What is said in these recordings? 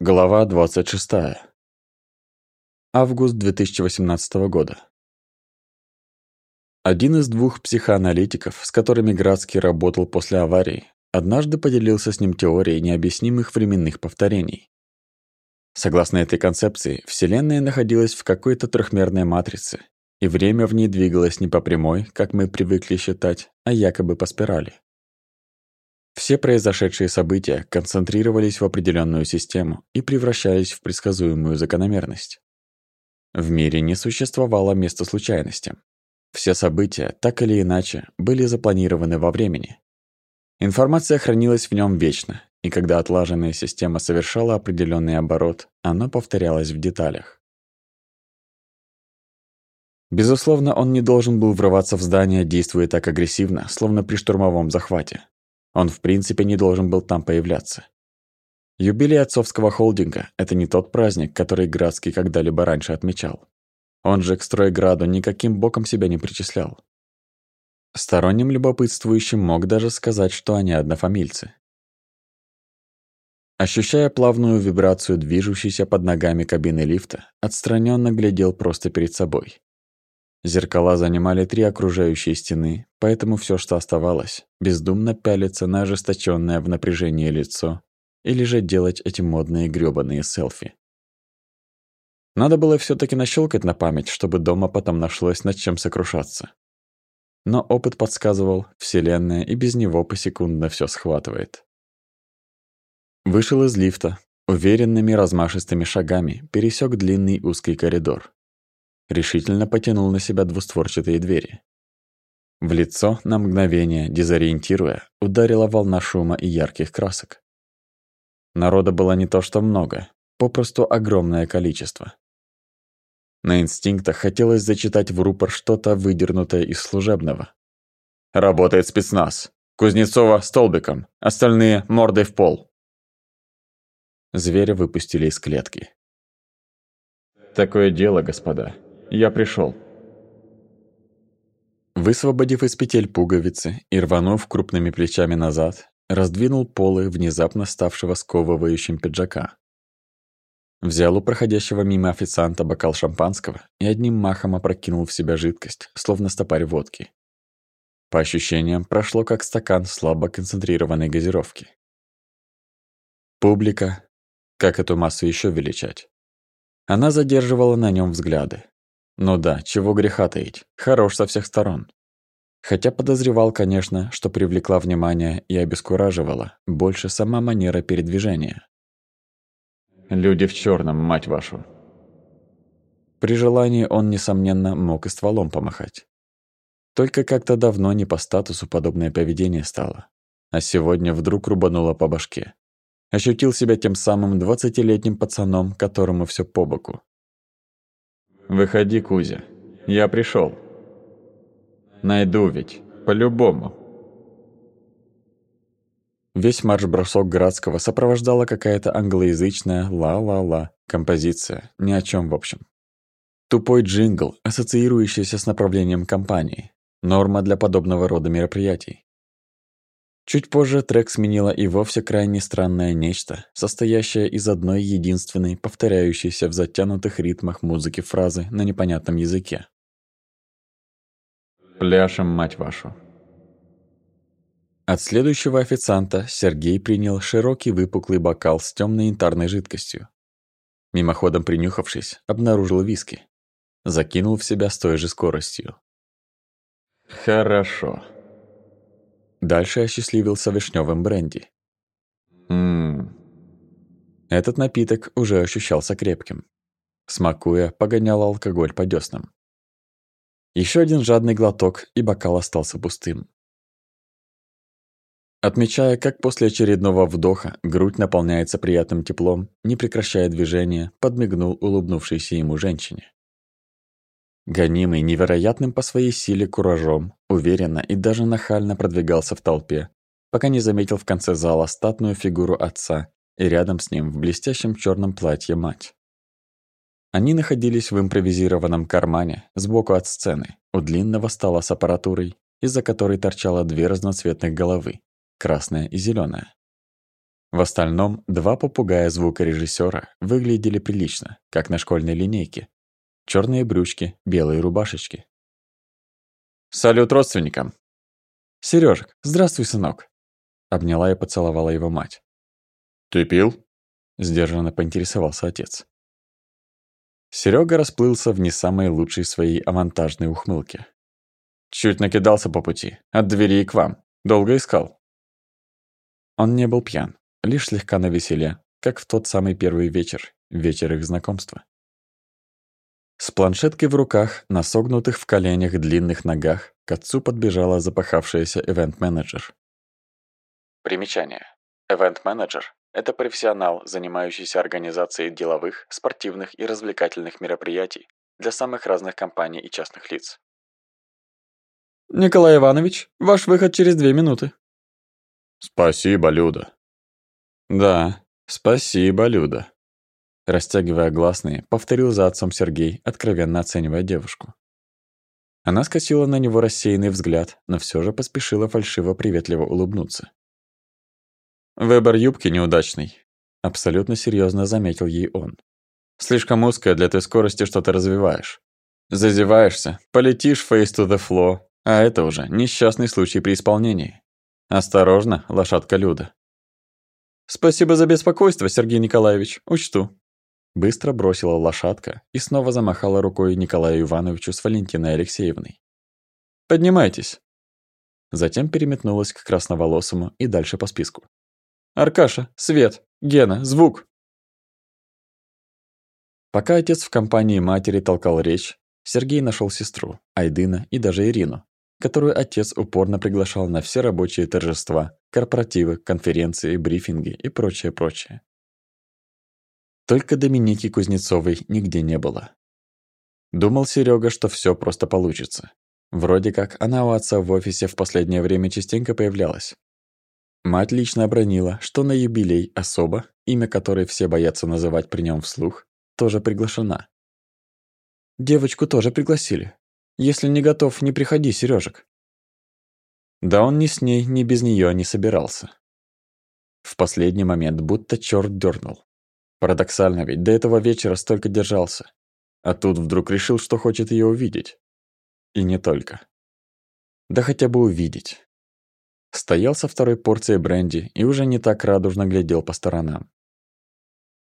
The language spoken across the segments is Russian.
Глава 26. Август 2018 года. Один из двух психоаналитиков, с которыми Градский работал после аварии, однажды поделился с ним теорией необъяснимых временных повторений. Согласно этой концепции, Вселенная находилась в какой-то трехмерной матрице, и время в ней двигалось не по прямой, как мы привыкли считать, а якобы по спирали. Все произошедшие события концентрировались в определенную систему и превращались в предсказуемую закономерность. В мире не существовало места случайностям. Все события, так или иначе, были запланированы во времени. Информация хранилась в нем вечно, и когда отлаженная система совершала определенный оборот, она повторялась в деталях. Безусловно, он не должен был врываться в здание, действуя так агрессивно, словно при штурмовом захвате. Он в принципе не должен был там появляться. Юбилей отцовского холдинга – это не тот праздник, который Градский когда-либо раньше отмечал. Он же к стройграду никаким боком себя не причислял. Сторонним любопытствующим мог даже сказать, что они однофамильцы. Ощущая плавную вибрацию движущейся под ногами кабины лифта, отстраненно глядел просто перед собой. Зеркала занимали три окружающие стены, поэтому все, что оставалось, бездумно пялиться на ожесточенное в напряжении лицо или же делать эти модные грёбаные селфи. Надо было все таки нащелкать на память, чтобы дома потом нашлось над чем сокрушаться. Но опыт подсказывал, Вселенная и без него посекундно все схватывает. Вышел из лифта, уверенными размашистыми шагами пересек длинный узкий коридор решительно потянул на себя двустворчатые двери. В лицо, на мгновение, дезориентируя, ударила волна шума и ярких красок. Народа было не то что много, попросту огромное количество. На инстинктах хотелось зачитать в рупор что-то выдернутое из служебного. «Работает спецназ. Кузнецова столбиком, остальные мордой в пол». Зверя выпустили из клетки. «Такое дело, господа», я пришел. Высвободив из петель пуговицы и рванув крупными плечами назад, раздвинул полы внезапно ставшего сковывающим пиджака. Взял у проходящего мимо официанта бокал шампанского и одним махом опрокинул в себя жидкость, словно стопарь водки. По ощущениям, прошло как стакан слабо концентрированной газировки. Публика, как эту массу еще величать? Она задерживала на нем взгляды, ну да, чего греха таить, хорош со всех сторон. Хотя подозревал, конечно, что привлекла внимание и обескураживала больше сама манера передвижения. «Люди в черном, мать вашу!» При желании он, несомненно, мог и стволом помахать. Только как-то давно не по статусу подобное поведение стало. А сегодня вдруг рубануло по башке. Ощутил себя тем самым двадцатилетним пацаном, которому все по боку. Выходи, Кузя. Я пришел. Найду ведь. По-любому. Весь марш-бросок Градского сопровождала какая-то англоязычная ла-ла-ла композиция, ни о чем в общем. Тупой джингл, ассоциирующийся с направлением компании. Норма для подобного рода мероприятий. Чуть позже трек сменила и вовсе крайне странное нечто, состоящее из одной единственной, повторяющейся в затянутых ритмах музыки фразы на непонятном языке. «Пляшем, мать вашу!» От следующего официанта Сергей принял широкий выпуклый бокал с темной янтарной жидкостью. Мимоходом принюхавшись, обнаружил виски. Закинул в себя с той же скоростью. «Хорошо», Дальше осчастливился вишневым бренди. Ммм. Этот напиток уже ощущался крепким. Смакуя, погонял алкоголь по дёснам. Еще один жадный глоток, и бокал остался пустым. Отмечая, как после очередного вдоха грудь наполняется приятным теплом, не прекращая движения, подмигнул улыбнувшейся ему женщине. Гонимый невероятным по своей силе куражом, уверенно и даже нахально продвигался в толпе, пока не заметил в конце зала статную фигуру отца и рядом с ним в блестящем черном платье мать. Они находились в импровизированном кармане сбоку от сцены, у длинного стола с аппаратурой, из-за которой торчало две разноцветных головы, красная и зеленая. В остальном, два попугая звукорежиссера выглядели прилично, как на школьной линейке. Черные брючки, белые рубашечки. «Салют родственникам!» Сережек, здравствуй, сынок!» Обняла и поцеловала его мать. «Ты пил?» Сдержанно поинтересовался отец. Серега расплылся в не самой лучшей своей авантажной ухмылке. «Чуть накидался по пути. От двери к вам. Долго искал?» Он не был пьян лишь слегка навеселе, как в тот самый первый вечер, вечер их знакомства. С планшеткой в руках, на согнутых в коленях длинных ногах, к отцу подбежала запахавшаяся ивент-менеджер. Примечание. Ивент-менеджер – это профессионал, занимающийся организацией деловых, спортивных и развлекательных мероприятий для самых разных компаний и частных лиц. «Николай Иванович, ваш выход через две минуты». «Спасибо, Люда», «Да, спасибо, Люда», – растягивая гласные, повторил за отцом Сергей, откровенно оценивая девушку. Она скосила на него рассеянный взгляд, но все же поспешила фальшиво-приветливо улыбнуться. «Выбор юбки неудачный», – абсолютно серьезно заметил ей он. «Слишком узкая для той скорости, что ты развиваешь. Зазеваешься, полетишь face to the floor, а это уже несчастный случай при исполнении. Осторожно, лошадка Люда». «Спасибо за беспокойство, Сергей Николаевич, учту». Быстро бросила лошадка и снова замахала рукой Николаю Ивановичу с Валентиной Алексеевной. «Поднимайтесь». Затем переметнулась к красноволосому и дальше по списку. «Аркаша, Свет, Гена, звук!» Пока отец в компании матери толкал речь, Сергей нашел сестру, Айдына и даже Ирину, которую отец упорно приглашал на все рабочие торжества, корпоративы, конференции, брифинги и прочее-прочее. Только Доминики Кузнецовой нигде не было. Думал Серега, что все просто получится. Вроде как она у отца в офисе в последнее время частенько появлялась. Мать лично обронила, что на юбилей особо, имя которой все боятся называть при нем вслух, тоже приглашена. Девочку тоже пригласили. Если не готов, не приходи, Сережек. Да он ни с ней, ни без нее не собирался. В последний момент будто черт дернул. Парадоксально ведь, до этого вечера столько держался. А тут вдруг решил, что хочет ее увидеть. И не только. Да хотя бы увидеть. Стоял со второй порцией бренди и уже не так радужно глядел по сторонам.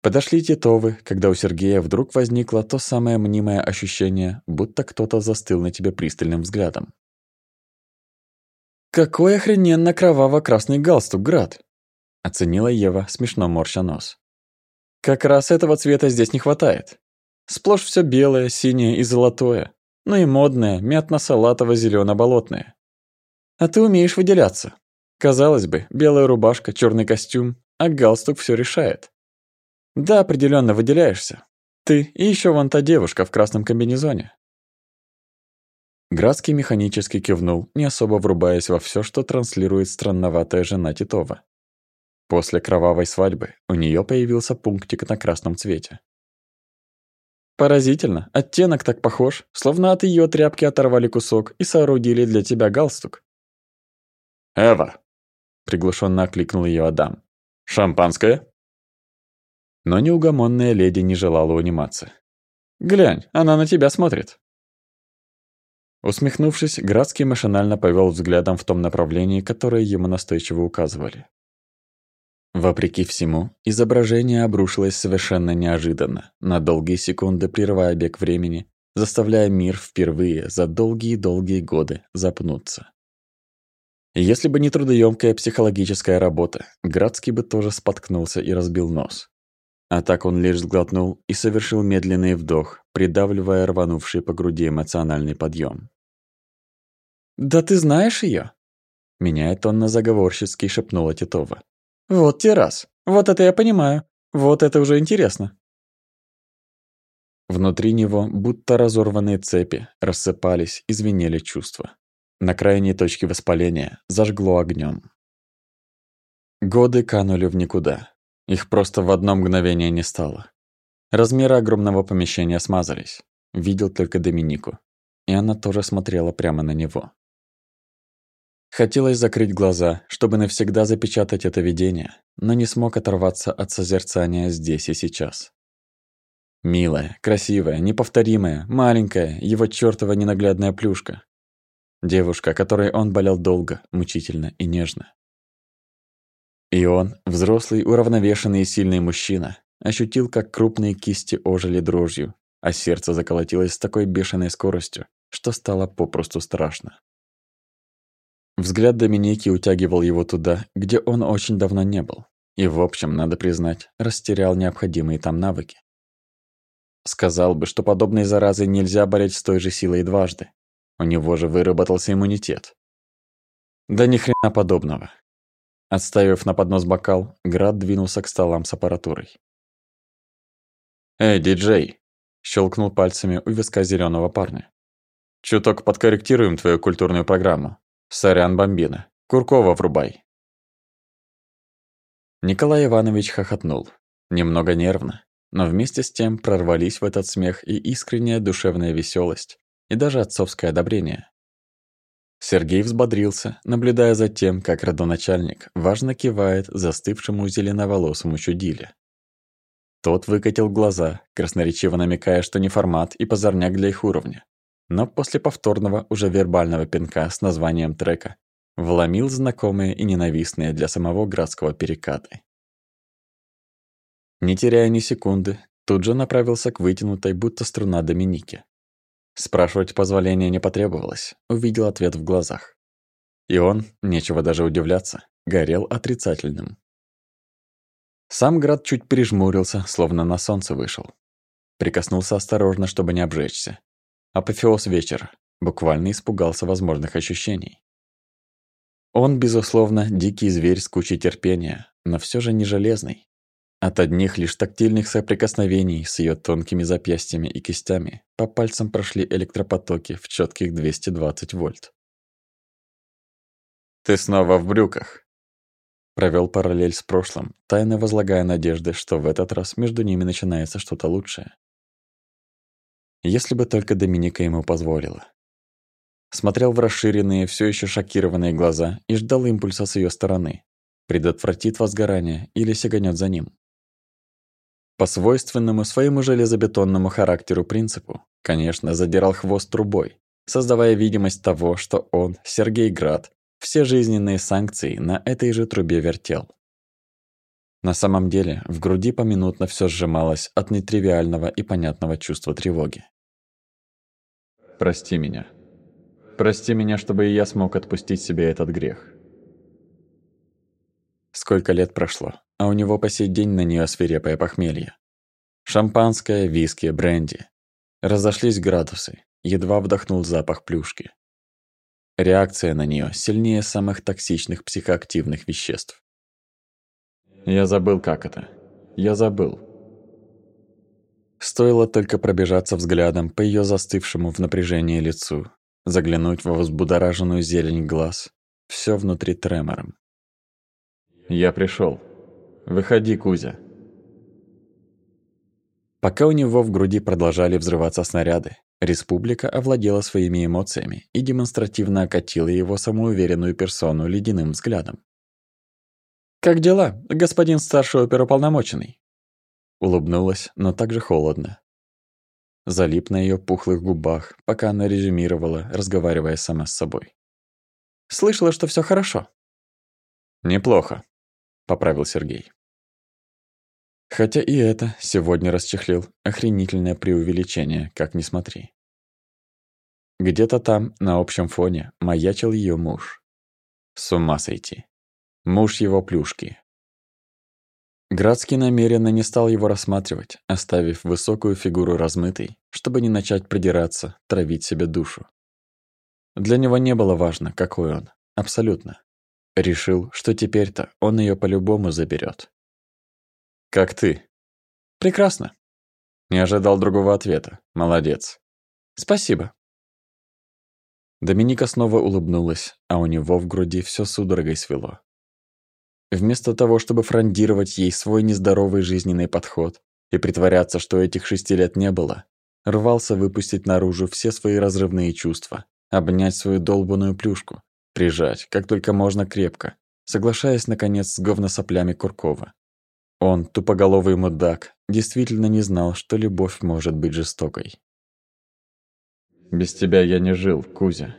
Подошли Титовы, когда у Сергея вдруг возникло то самое мнимое ощущение, будто кто-то застыл на тебе пристальным взглядом. «Какой охрененно кроваво-красный галстук, Град!» — оценила Ева, смешно морща нос. «Как раз этого цвета здесь не хватает. Сплошь все белое, синее и золотое, ну и модное, мятно-салатово-зелено-болотное. А ты умеешь выделяться. Казалось бы, белая рубашка, черный костюм, а галстук все решает. Да, определенно выделяешься. Ты и еще вон та девушка в красном комбинезоне. Градский механически кивнул, не особо врубаясь во все, что транслирует странноватая жена Титова. После кровавой свадьбы у нее появился пунктик на красном цвете. Поразительно, оттенок так похож, словно от ее тряпки оторвали кусок и соорудили для тебя галстук. «Эва!» — приглушенно окликнул ее Адам. «Шампанское?» Но неугомонная леди не желала униматься. «Глянь, она на тебя смотрит». Усмехнувшись, Градский машинально повел взглядом в том направлении, которое ему настойчиво указывали. Вопреки всему, изображение обрушилось совершенно неожиданно, на долгие секунды прерывая бег времени, заставляя мир впервые за долгие-долгие годы запнуться. Если бы не трудоемкая психологическая работа, Градский бы тоже споткнулся и разбил нос. А так он лишь сглотнул и совершил медленный вдох, придавливая рванувший по груди эмоциональный подъем. «Да ты знаешь ее? Меняет он на заговорщицкий, шепнула Титова. «Вот те раз. Вот это я понимаю. Вот это уже интересно». Внутри него, будто разорванные цепи, рассыпались и звенели чувства. На крайней точке воспаления зажгло огнем. Годы канули в никуда. Их просто в одно мгновение не стало. Размеры огромного помещения смазались. Видел только Доминику. И она тоже смотрела прямо на него. Хотелось закрыть глаза, чтобы навсегда запечатать это видение, но не смог оторваться от созерцания здесь и сейчас. Милая, красивая, неповторимая, маленькая, его чёртова ненаглядная плюшка. Девушка, которой он болел долго, мучительно и нежно. И он, взрослый, уравновешенный и сильный мужчина, ощутил, как крупные кисти ожили дрожью, а сердце заколотилось с такой бешеной скоростью, что стало попросту страшно. Взгляд Доминики утягивал его туда, где он очень давно не был. И, в общем, надо признать, растерял необходимые там навыки. Сказал бы, что подобной заразой нельзя болеть с той же силой дважды. У него же выработался иммунитет. Да ни хрена подобного. Отставив на поднос бокал, Град двинулся к столам с аппаратурой. «Эй, диджей!» – щелкнул пальцами у виска зеленого парня. «Чуток подкорректируем твою культурную программу. Сорян, бомбина. Куркова врубай». Николай Иванович хохотнул. Немного нервно, но вместе с тем прорвались в этот смех и искренняя душевная веселость, и даже отцовское одобрение. Сергей взбодрился, наблюдая за тем, как родоначальник важно кивает застывшему зеленоволосому чудиле. Тот выкатил глаза, красноречиво намекая, что не формат и позорняк для их уровня. Но после повторного, уже вербального пинка с названием трека, вломил знакомые и ненавистные для самого градского перекаты. Не теряя ни секунды, тут же направился к вытянутой, будто струна Доминики. Спрашивать позволения не потребовалось, увидел ответ в глазах. И он, нечего даже удивляться, горел отрицательным. Сам град чуть пережмурился, словно на солнце вышел. Прикоснулся осторожно, чтобы не обжечься. Апофеоз вечера. Буквально испугался возможных ощущений. Он, безусловно, дикий зверь с кучей терпения, но все же не железный. От одних лишь тактильных соприкосновений с ее тонкими запястьями и кистями по пальцам прошли электропотоки в четких 220 вольт. «Ты снова в брюках!» Провел параллель с прошлым, тайно возлагая надежды, что в этот раз между ними начинается что-то лучшее. Если бы только Доминика ему позволила. Смотрел в расширенные, все еще шокированные глаза и ждал импульса с ее стороны. Предотвратит возгорание или сиганет за ним. По свойственному своему железобетонному характеру принципу, конечно, задирал хвост трубой, создавая видимость того, что он, Сергей Град, все жизненные санкции на этой же трубе вертел. На самом деле, в груди поминутно все сжималось от нетривиального и понятного чувства тревоги. «Прости меня. Прости меня, чтобы и я смог отпустить себе этот грех». Сколько лет прошло, а у него по сей день на нее свирепое похмелье. Шампанское, виски, бренди. Разошлись градусы, едва вдохнул запах плюшки. Реакция на нее сильнее самых токсичных психоактивных веществ. Я забыл, как это. Я забыл. Стоило только пробежаться взглядом по ее застывшему в напряжении лицу, заглянуть во взбудораженную зелень глаз, все внутри тремором. Я пришел. Выходи, Кузя. Пока у него в груди продолжали взрываться снаряды, республика овладела своими эмоциями и демонстративно окатила его самоуверенную персону ледяным взглядом. «Как дела, господин старший оперуполномоченный?» Улыбнулась, но также холодно. Залип на ее пухлых губах, пока она резюмировала, разговаривая сама с собой. «Слышала, что все хорошо». «Неплохо», — поправил Сергей. Хотя и это сегодня расчехлил охренительное преувеличение, как ни смотри. Где-то там, на общем фоне, маячил ее муж. С ума сойти. Муж его плюшки. Градский намеренно не стал его рассматривать, оставив высокую фигуру размытой, чтобы не начать придираться, травить себе душу. Для него не было важно, какой он. Абсолютно. Решил, что теперь-то он ее по-любому заберет. «Как ты?» «Прекрасно». Не ожидал другого ответа. Молодец. «Спасибо». Доминика снова улыбнулась, а у него в груди все судорогой свело. Вместо того, чтобы фрондировать ей свой нездоровый жизненный подход и притворяться, что этих шести лет не было, рвался выпустить наружу все свои разрывные чувства, обнять свою долбанную плюшку, прижать, как только можно крепко, соглашаясь, наконец, с говносоплями Куркова. Он, тупоголовый мудак, действительно не знал, что любовь может быть жестокой. «Без тебя я не жил, Кузя».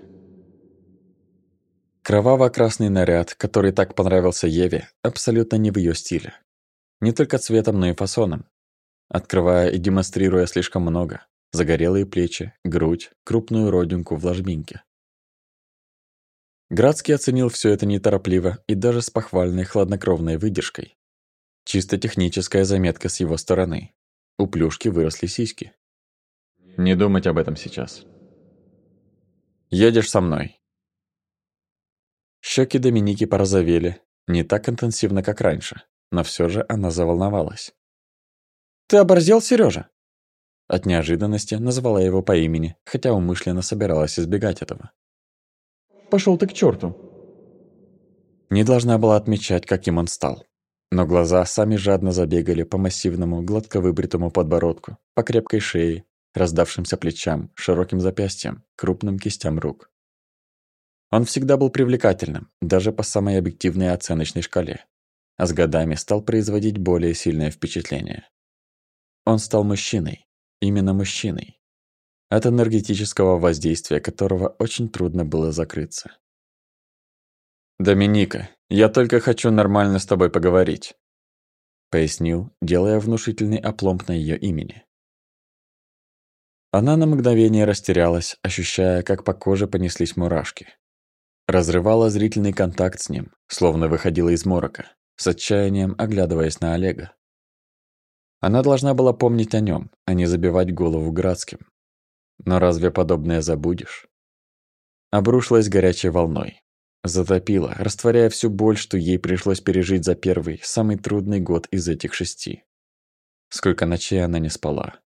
Кроваво-красный наряд, который так понравился Еве, абсолютно не в ее стиле. Не только цветом, но и фасоном. Открывая и демонстрируя слишком много. Загорелые плечи, грудь, крупную родинку в ложбинке. Градский оценил все это неторопливо и даже с похвальной хладнокровной выдержкой. Чисто техническая заметка с его стороны. У плюшки выросли сиськи. Не думать об этом сейчас. Едешь со мной. Щеки Доминики порозовели, не так интенсивно, как раньше, но все же она заволновалась. «Ты оборзел, Сережа? От неожиданности назвала его по имени, хотя умышленно собиралась избегать этого. Пошел ты к черту! Не должна была отмечать, каким он стал но глаза сами жадно забегали по массивному, гладко выбритому подбородку, по крепкой шее, раздавшимся плечам, широким запястьям, крупным кистям рук. Он всегда был привлекательным, даже по самой объективной оценочной шкале, а с годами стал производить более сильное впечатление. Он стал мужчиной, именно мужчиной, от энергетического воздействия которого очень трудно было закрыться. «Доминика, я только хочу нормально с тобой поговорить», пояснил, делая внушительный опломб на ее имени. Она на мгновение растерялась, ощущая, как по коже понеслись мурашки. Разрывала зрительный контакт с ним, словно выходила из морока, с отчаянием оглядываясь на Олега. Она должна была помнить о нем, а не забивать голову Градским. Но разве подобное забудешь? Обрушилась горячей волной, Затопила, растворяя всю боль, что ей пришлось пережить за первый, самый трудный год из этих шести. Сколько ночей она не спала.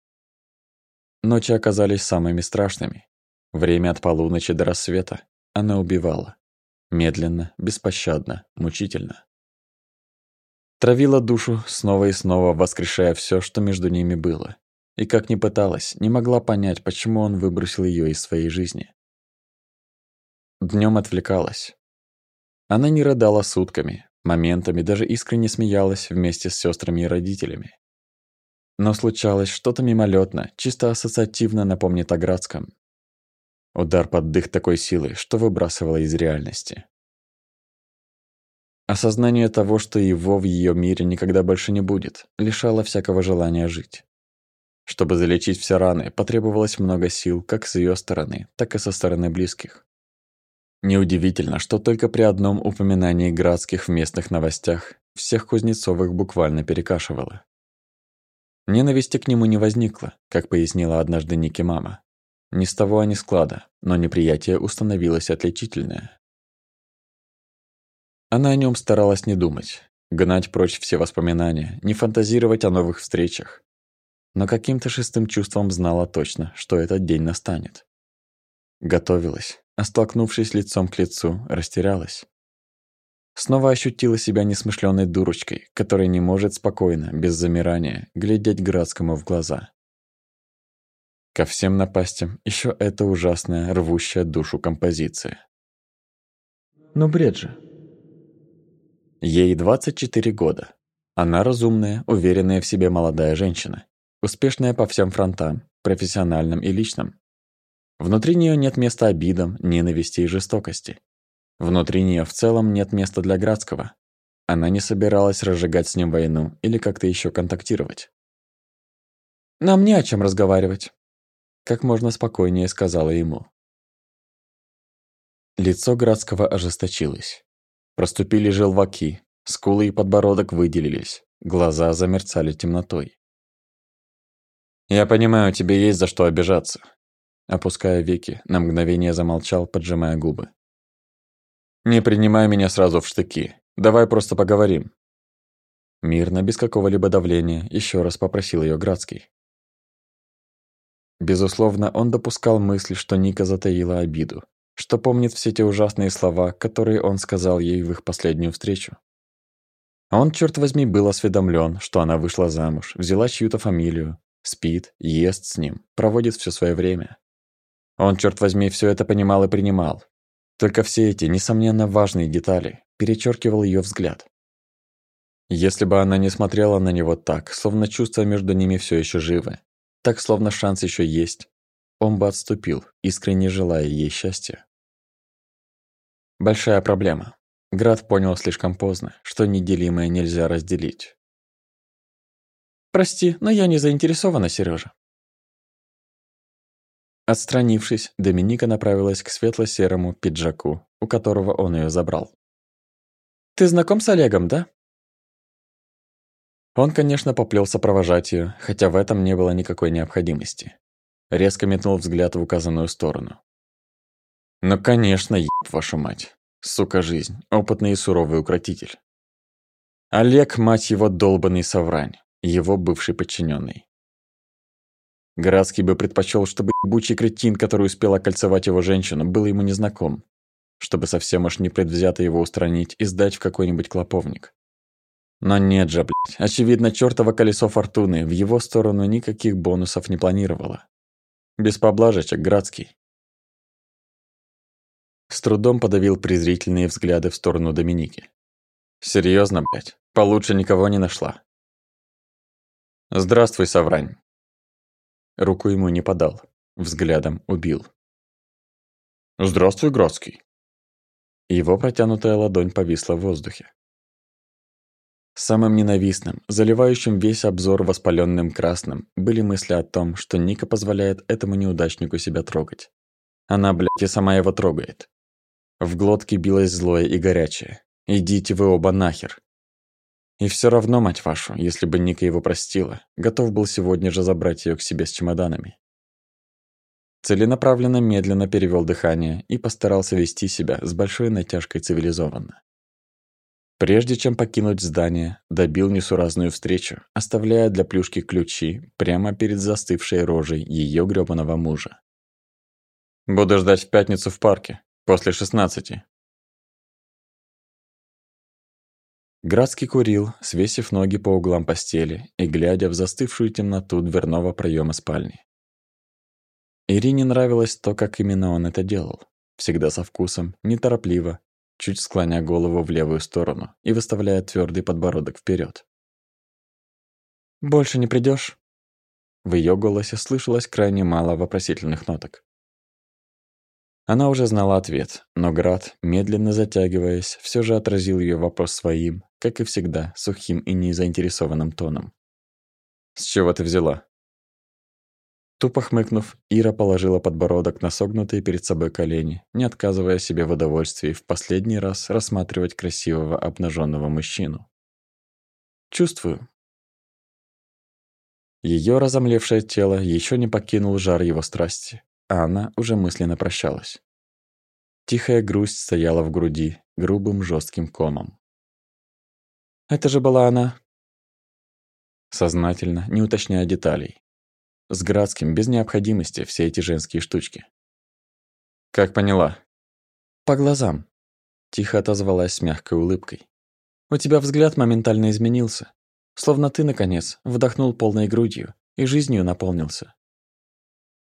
Ночи оказались самыми страшными. Время от полуночи до рассвета она убивала. Медленно, беспощадно, мучительно. Травила душу, снова и снова воскрешая все, что между ними было. И как ни пыталась, не могла понять, почему он выбросил ее из своей жизни. Днем отвлекалась, она не рыдала сутками, моментами даже искренне смеялась вместе с сестрами и родителями. Но случалось что-то мимолетно, чисто ассоциативно напомнит о Градском. Удар под дых такой силы, что выбрасывало из реальности. Осознание того, что его в ее мире никогда больше не будет, лишало всякого желания жить. Чтобы залечить все раны, потребовалось много сил как с ее стороны, так и со стороны близких. Неудивительно, что только при одном упоминании Градских в местных новостях всех Кузнецовых буквально перекашивало. Ненависти к нему не возникло, как пояснила однажды Ники мама. Ни с того, а ни склада, но неприятие установилось отличительное. Она о нем старалась не думать, гнать прочь все воспоминания, не фантазировать о новых встречах. Но каким-то шестым чувством знала точно, что этот день настанет. Готовилась, а столкнувшись лицом к лицу, растерялась. Снова ощутила себя несмышленой дурочкой, которая не может спокойно, без замирания, глядеть Градскому в глаза. Ко всем напастям еще эта ужасная, рвущая душу композиция. Ну бред же. Ей 24 года. Она разумная, уверенная в себе молодая женщина. Успешная по всем фронтам, профессиональным и личным. Внутри нее нет места обидам, ненависти и жестокости. Внутри нее в целом нет места для Градского. Она не собиралась разжигать с ним войну или как-то еще контактировать. «Нам не о чем разговаривать», — как можно спокойнее сказала ему. Лицо Градского ожесточилось. Проступили желваки, скулы и подбородок выделились, глаза замерцали темнотой. «Я понимаю, тебе есть за что обижаться», Опуская веки, на мгновение замолчал, поджимая губы. «Не принимай меня сразу в штыки. Давай просто поговорим». Мирно, без какого-либо давления, еще раз попросил ее Градский. Безусловно, он допускал мысль, что Ника затаила обиду, что помнит все те ужасные слова, которые он сказал ей в их последнюю встречу. А он, черт возьми, был осведомлен, что она вышла замуж, взяла чью-то фамилию, спит, ест с ним, проводит все свое время. Он, черт возьми, все это понимал и принимал. Только все эти, несомненно, важные детали перечеркивал ее взгляд. Если бы она не смотрела на него так, словно чувства между ними все еще живы, так, словно шанс еще есть, он бы отступил, искренне желая ей счастья. Большая проблема. Град понял слишком поздно, что неделимое нельзя разделить. «Прости, но я не заинтересована, Сережа. Отстранившись, Доминика направилась к светло-серому пиджаку, у которого он ее забрал. «Ты знаком с Олегом, да?» Он, конечно, поплелся провожать ее, хотя в этом не было никакой необходимости. Резко метнул взгляд в указанную сторону. «Ну, конечно, еб вашу мать. Сука жизнь, опытный и суровый укротитель. Олег, мать его, долбанный соврань, его бывший подчиненный. Городский бы предпочел, чтобы ебучий кретин, который успел окольцевать его женщину, был ему незнаком. Чтобы совсем уж непредвзято его устранить и сдать в какой-нибудь клоповник. Но нет же, блядь. Очевидно, чёртово колесо фортуны в его сторону никаких бонусов не планировало. Без поблажечек, Градский. С трудом подавил презрительные взгляды в сторону Доминики. Серьезно, блядь? Получше никого не нашла. Здравствуй, Саврань. Руку ему не подал, взглядом убил. «Здравствуй, Градский!» Его протянутая ладонь повисла в воздухе. Самым ненавистным, заливающим весь обзор воспаленным красным, были мысли о том, что Ника позволяет этому неудачнику себя трогать. Она, блядь, и сама его трогает. В глотке билось злое и горячее. «Идите вы оба нахер!» И все равно, мать вашу, если бы Ника его простила, готов был сегодня же забрать ее к себе с чемоданами. Целенаправленно медленно перевел дыхание и постарался вести себя с большой натяжкой цивилизованно. Прежде чем покинуть здание, добил несуразную встречу, оставляя для плюшки ключи прямо перед застывшей рожей ее грёбаного мужа. «Буду ждать в пятницу в парке, после шестнадцати», Градский курил, свесив ноги по углам постели и глядя в застывшую темноту дверного проема спальни. Ирине нравилось то, как именно он это делал. Всегда со вкусом, неторопливо, чуть склоня голову в левую сторону и выставляя твердый подбородок вперед. «Больше не придешь? В ее голосе слышалось крайне мало вопросительных ноток. Она уже знала ответ, но Град, медленно затягиваясь, все же отразил ее вопрос своим, как и всегда, сухим и незаинтересованным тоном. «С чего ты взяла?» Тупо хмыкнув, Ира положила подбородок на согнутые перед собой колени, не отказывая себе в удовольствии в последний раз рассматривать красивого обнаженного мужчину. «Чувствую». Ее разомлевшее тело еще не покинул жар его страсти, а она уже мысленно прощалась. Тихая грусть стояла в груди грубым жестким комом. Это же была она. Сознательно, не уточняя деталей. С Градским, без необходимости, все эти женские штучки. Как поняла? По глазам. Тихо отозвалась с мягкой улыбкой. У тебя взгляд моментально изменился. Словно ты, наконец, вдохнул полной грудью и жизнью наполнился.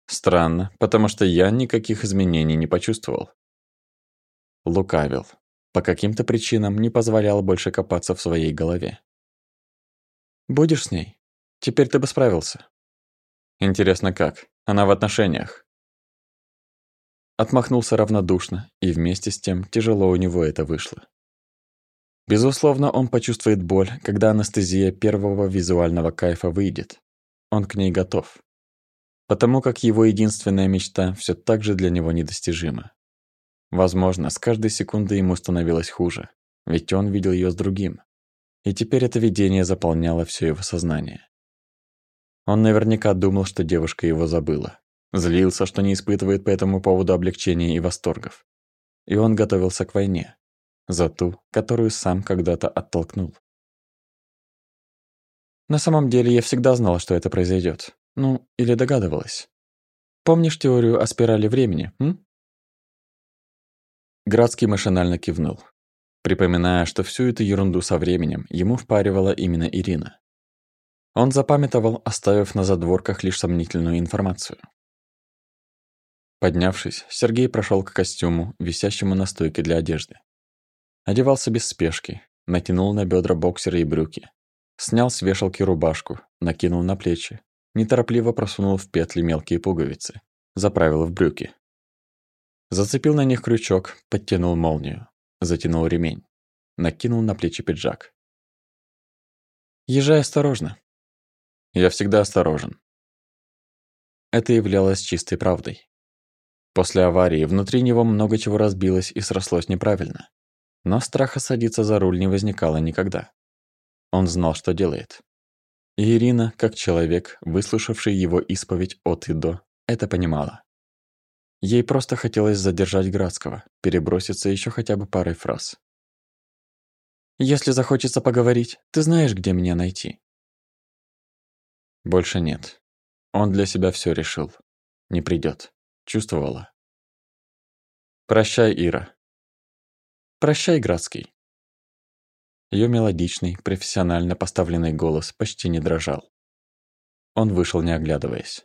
Странно, потому что я никаких изменений не почувствовал. Лукавил. По каким-то причинам не позволял больше копаться в своей голове. «Будешь с ней? Теперь ты бы справился». «Интересно, как? Она в отношениях?» Отмахнулся равнодушно, и вместе с тем тяжело у него это вышло. Безусловно, он почувствует боль, когда анестезия первого визуального кайфа выйдет. Он к ней готов потому как его единственная мечта все так же для него недостижима. Возможно, с каждой секундой ему становилось хуже, ведь он видел ее с другим. И теперь это видение заполняло все его сознание. Он наверняка думал, что девушка его забыла. Злился, что не испытывает по этому поводу облегчения и восторгов. И он готовился к войне. За ту, которую сам когда-то оттолкнул. На самом деле я всегда знала, что это произойдет. Ну, или догадывалась. Помнишь теорию о спирали времени, м? Градский машинально кивнул, припоминая, что всю эту ерунду со временем ему впаривала именно Ирина. Он запамятовал, оставив на задворках лишь сомнительную информацию. Поднявшись, Сергей прошел к костюму, висящему на стойке для одежды. Одевался без спешки, натянул на бедра боксеры и брюки, снял с вешалки рубашку, накинул на плечи, неторопливо просунул в петли мелкие пуговицы, заправил в брюки. Зацепил на них крючок, подтянул молнию, затянул ремень, накинул на плечи пиджак. «Езжай осторожно». «Я всегда осторожен». Это являлось чистой правдой. После аварии внутри него много чего разбилось и срослось неправильно. Но страха садиться за руль не возникало никогда. Он знал, что делает. И Ирина, как человек, выслушавший его исповедь от и до, это понимала. Ей просто хотелось задержать Градского, переброситься еще хотя бы парой фраз. «Если захочется поговорить, ты знаешь, где меня найти?» Больше нет. Он для себя все решил. Не придет. Чувствовала. «Прощай, Ира». «Прощай, Градский». Ее мелодичный, профессионально поставленный голос почти не дрожал. Он вышел, не оглядываясь.